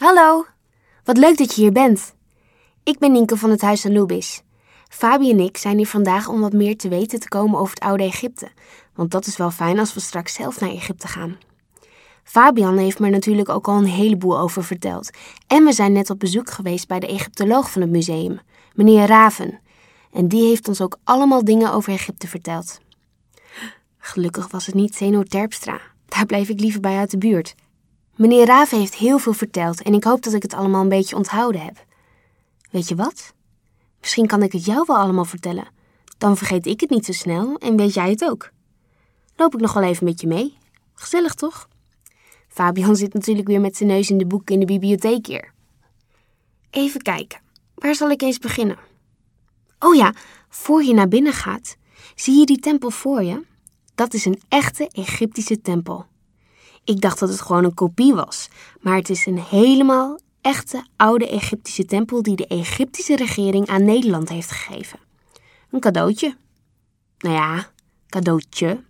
Hallo, wat leuk dat je hier bent. Ik ben Nienke van het Huis Anubis. Fabi en ik zijn hier vandaag om wat meer te weten te komen over het oude Egypte, want dat is wel fijn als we straks zelf naar Egypte gaan. Fabian heeft me natuurlijk ook al een heleboel over verteld. En we zijn net op bezoek geweest bij de Egyptoloog van het museum, meneer Raven. En die heeft ons ook allemaal dingen over Egypte verteld. Gelukkig was het niet Zeno Terpstra. Daar blijf ik liever bij uit de buurt. Meneer Raven heeft heel veel verteld en ik hoop dat ik het allemaal een beetje onthouden heb. Weet je wat? Misschien kan ik het jou wel allemaal vertellen. Dan vergeet ik het niet zo snel en weet jij het ook. Loop ik nog wel even met je mee? Gezellig toch? Fabian zit natuurlijk weer met zijn neus in de boeken in de bibliotheek hier. Even kijken, waar zal ik eens beginnen? Oh ja, voor je naar binnen gaat, zie je die tempel voor je? Dat is een echte Egyptische tempel. Ik dacht dat het gewoon een kopie was, maar het is een helemaal echte oude Egyptische tempel die de Egyptische regering aan Nederland heeft gegeven. Een cadeautje. Nou ja, cadeautje.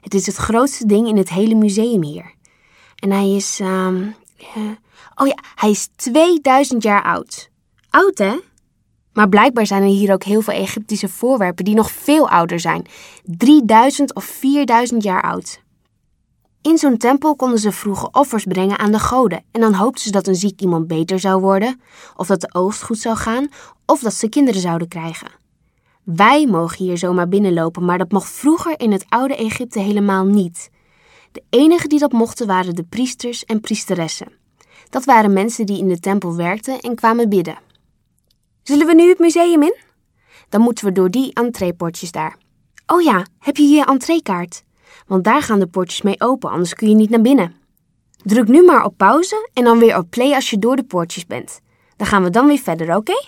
Het is het grootste ding in het hele museum hier. En hij is, ehm oh ja, hij is 2000 jaar oud. Oud hè? Maar blijkbaar zijn er hier ook heel veel Egyptische voorwerpen die nog veel ouder zijn. 3000 of 4000 jaar oud. In zo'n tempel konden ze vroeger offers brengen aan de goden en dan hoopten ze dat een ziek iemand beter zou worden, of dat de oogst goed zou gaan, of dat ze kinderen zouden krijgen. Wij mogen hier zomaar binnenlopen, maar dat mocht vroeger in het oude Egypte helemaal niet. De enigen die dat mochten waren de priesters en priesteressen. Dat waren mensen die in de tempel werkten en kwamen bidden. Zullen we nu het museum in? Dan moeten we door die entreepoortjes daar. Oh ja, heb je je entreekaart? Want daar gaan de poortjes mee open, anders kun je niet naar binnen. Druk nu maar op pauze en dan weer op play als je door de poortjes bent. Dan gaan we dan weer verder, oké?